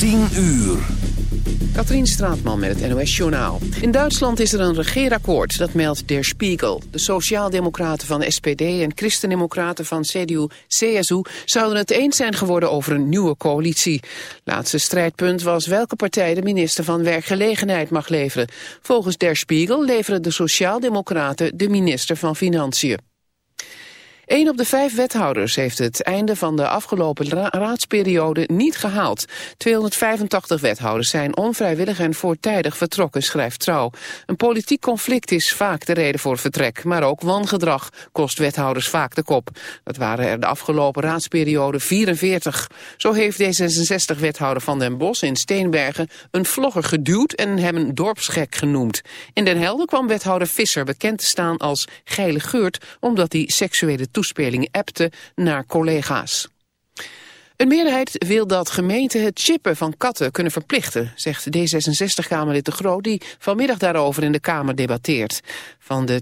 10 uur. Katrien Straatman met het NOS-journaal. In Duitsland is er een regeerakkoord, dat meldt Der Spiegel. De sociaaldemocraten van SPD en christendemocraten van CDU-CSU... zouden het eens zijn geworden over een nieuwe coalitie. Laatste strijdpunt was welke partij de minister van Werkgelegenheid mag leveren. Volgens Der Spiegel leveren de sociaaldemocraten de minister van Financiën. Een op de vijf wethouders heeft het einde van de afgelopen raadsperiode niet gehaald. 285 wethouders zijn onvrijwillig en voortijdig vertrokken, schrijft Trouw. Een politiek conflict is vaak de reden voor vertrek, maar ook wangedrag kost wethouders vaak de kop. Dat waren er de afgelopen raadsperiode 44. Zo heeft D66-wethouder Van den Bos in Steenbergen een vlogger geduwd en hem een dorpsgek genoemd. In Den Helder kwam wethouder Visser bekend te staan als geile geurt, omdat hij seksuele toespelingen appte naar collega's. Een meerderheid wil dat gemeenten het chippen van katten kunnen verplichten, zegt D66-Kamerlid De Groot, die vanmiddag daarover in de Kamer debatteert. Van de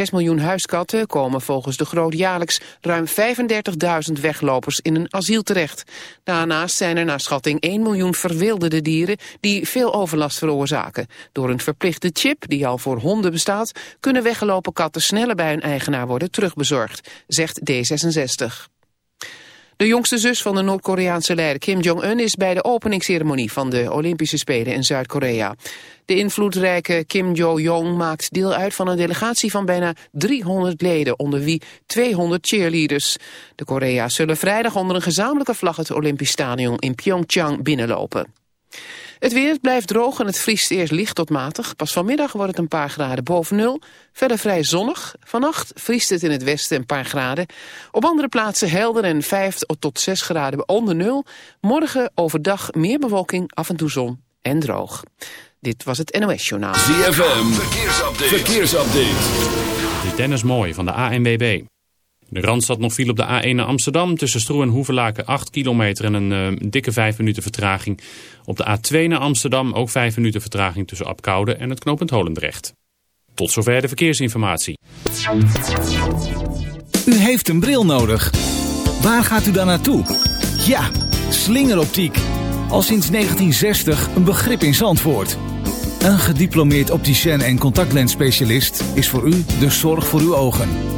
2,6 miljoen huiskatten komen volgens De Groot jaarlijks ruim 35.000 weglopers in een asiel terecht. Daarnaast zijn er naar schatting 1 miljoen verwilderde dieren die veel overlast veroorzaken. Door een verplichte chip, die al voor honden bestaat, kunnen weggelopen katten sneller bij hun eigenaar worden terugbezorgd, zegt D66. De jongste zus van de Noord-Koreaanse leider Kim Jong-un is bij de openingsceremonie van de Olympische Spelen in Zuid-Korea. De invloedrijke Kim Jo-jong maakt deel uit van een delegatie van bijna 300 leden, onder wie 200 cheerleaders. De Korea's zullen vrijdag onder een gezamenlijke vlag het Olympisch Stadion in Pyeongchang binnenlopen. Het weer blijft droog en het vriest eerst licht tot matig. Pas vanmiddag wordt het een paar graden boven nul. Verder vrij zonnig. Vannacht vriest het in het westen een paar graden. Op andere plaatsen helder en 5 tot 6 graden onder nul. Morgen overdag meer bewolking, af en toe zon en droog. Dit was het NOS Journaal. ZFM, verkeersupdate. verkeersupdate. Dit is Dennis Mooi van de ANWB. De Randstad nog viel op de A1 naar Amsterdam. Tussen Stroe en Hoevelaken 8 kilometer en een uh, dikke 5 minuten vertraging. Op de A2 naar Amsterdam ook 5 minuten vertraging tussen Apkoude en het knooppunt Holendrecht. Tot zover de verkeersinformatie. U heeft een bril nodig. Waar gaat u dan naartoe? Ja, slingeroptiek. Al sinds 1960 een begrip in Zandvoort. Een gediplomeerd opticien en contactlensspecialist is voor u de zorg voor uw ogen.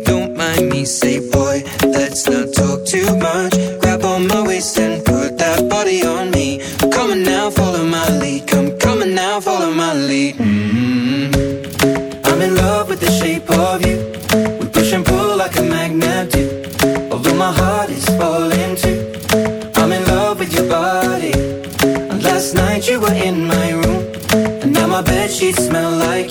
sheets smell like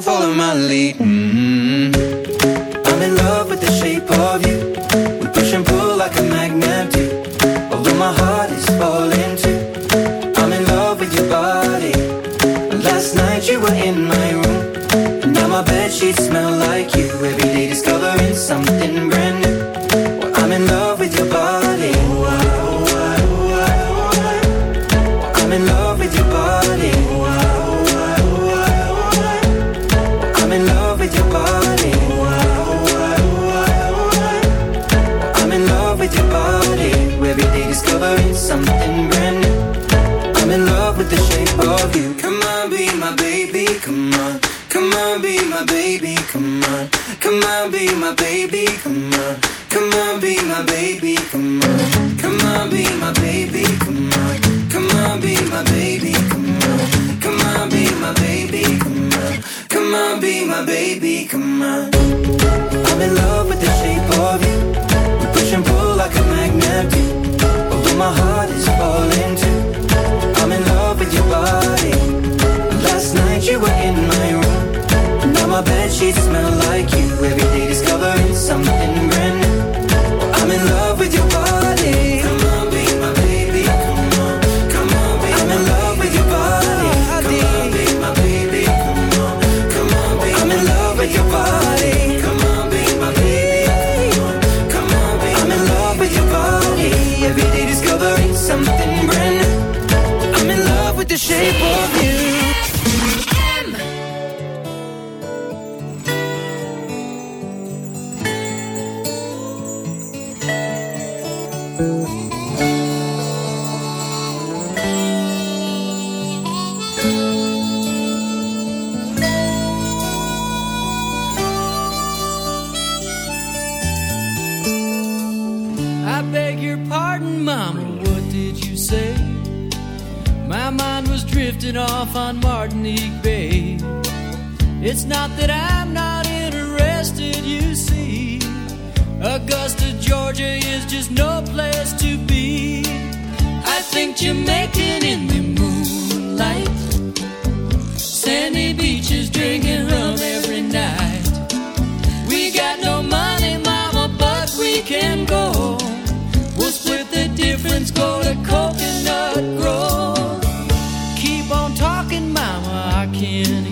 follow my lead. It's not that I'm not interested, you see. Augusta, Georgia is just no place to be. I think Jamaican in the moonlight, sandy beaches drinking rum every night. We got no money, mama, but we can go. We'll split the difference, go to Coconut Grove. Keep on talking, mama, I can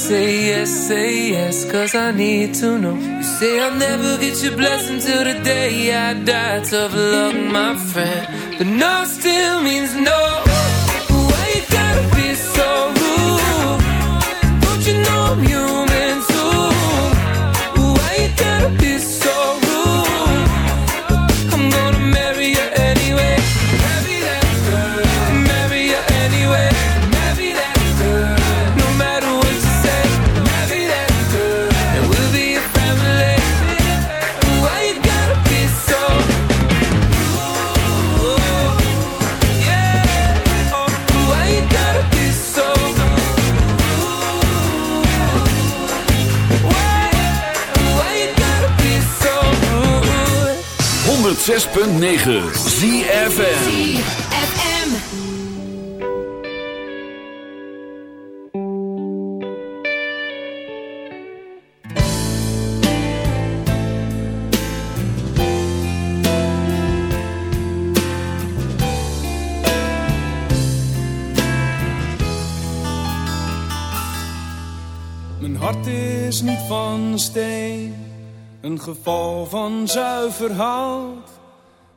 say yes, say yes, cause I need to know. You say I'll never get your blessing till the day I die. Tough luck, my friend. But no still means no. Why you gotta be so rude? Don't you know I'm human? 106.9 ZFM. ZFM. Mijn hart is niet van steen, een geval van zuiver hout.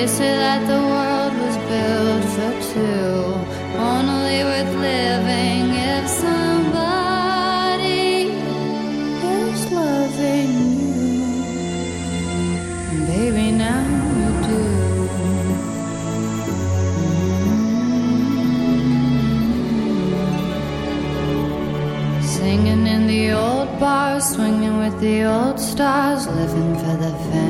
They say that the world was built for two, only worth living if somebody is loving you. And baby, now you do. Mm-hmm. Singing in the old bars, swinging with the old stars, living for the fame.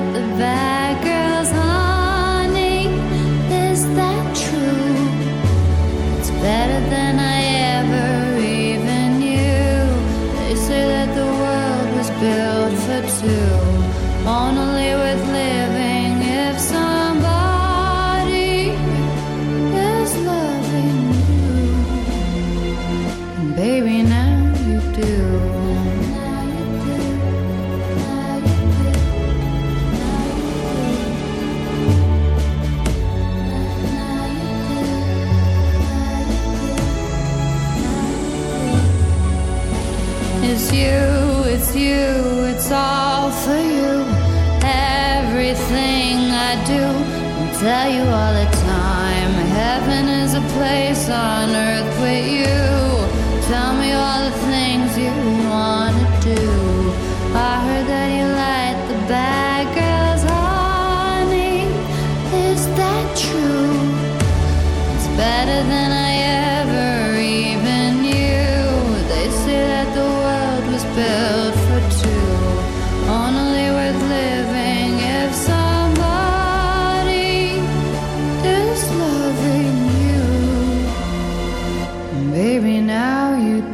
on earth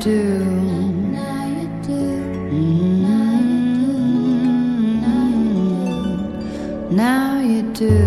do. Mm-hmm. Now you do. Hmm. Now you do.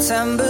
September.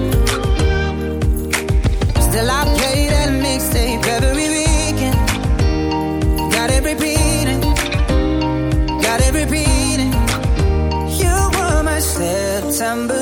remember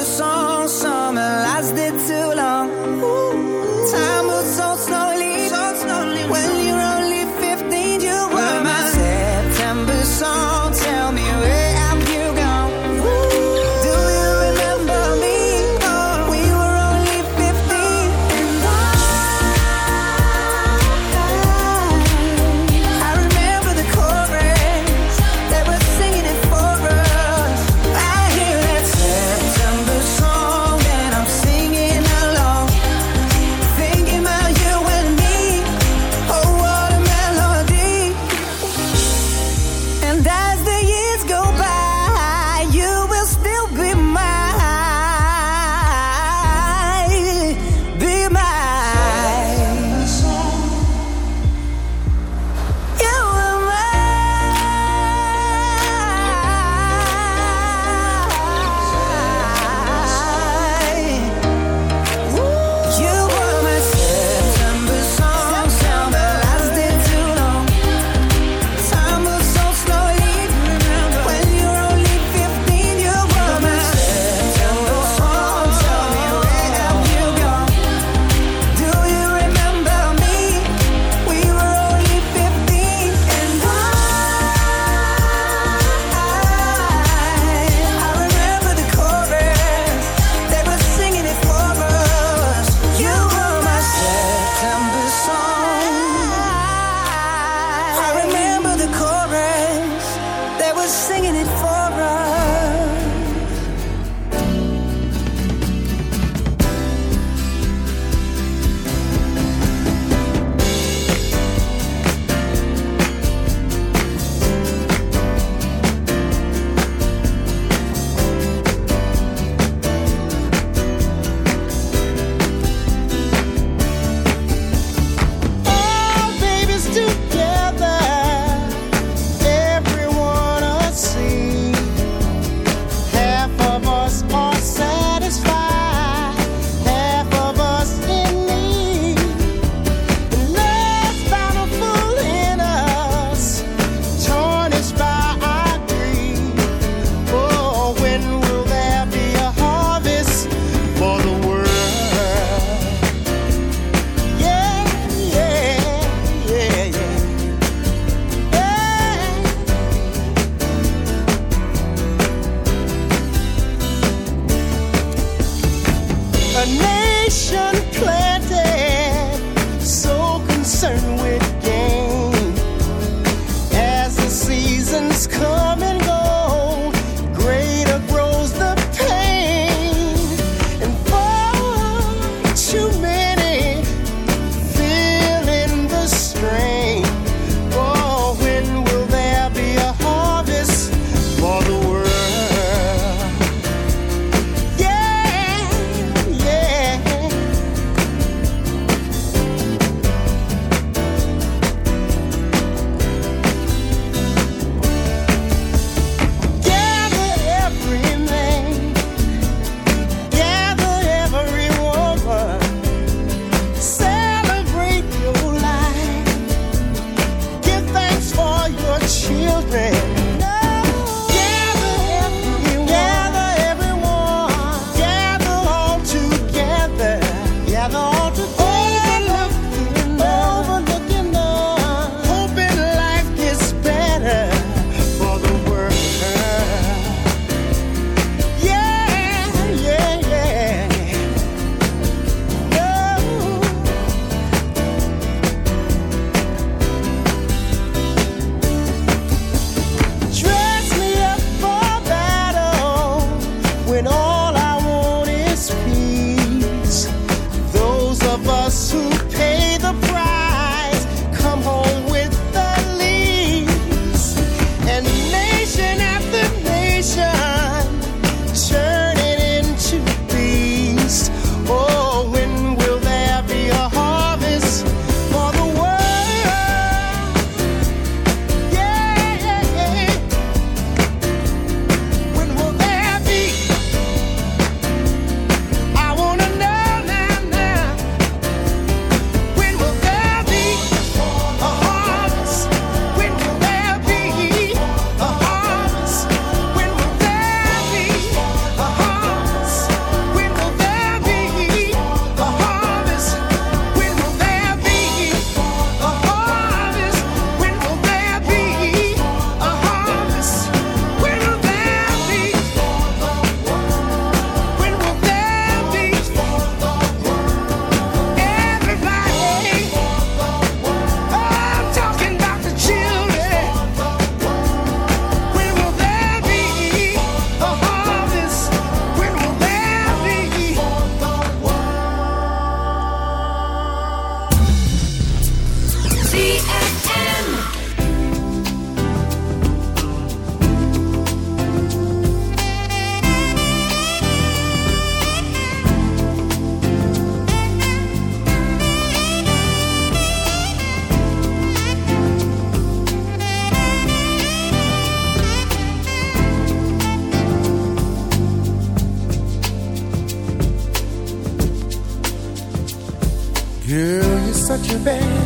your bed.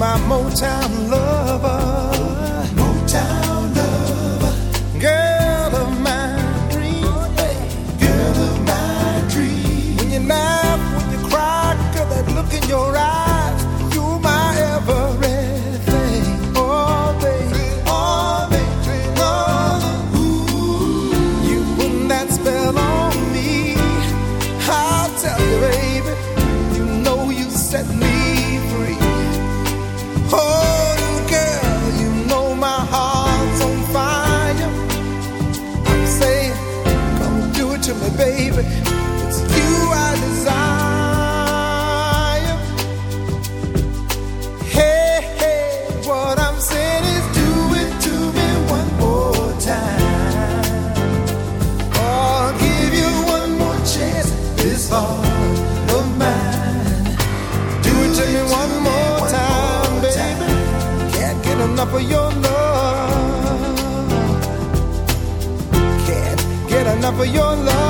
My Motown lover. for your love.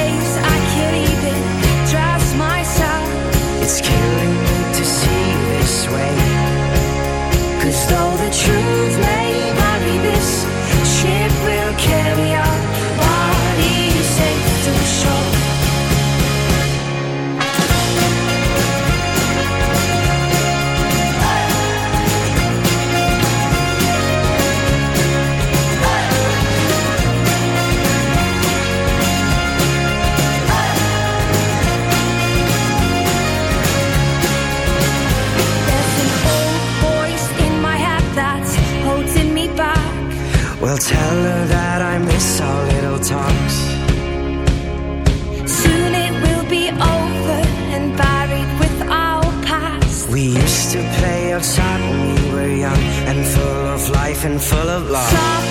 life and full of love. Stop.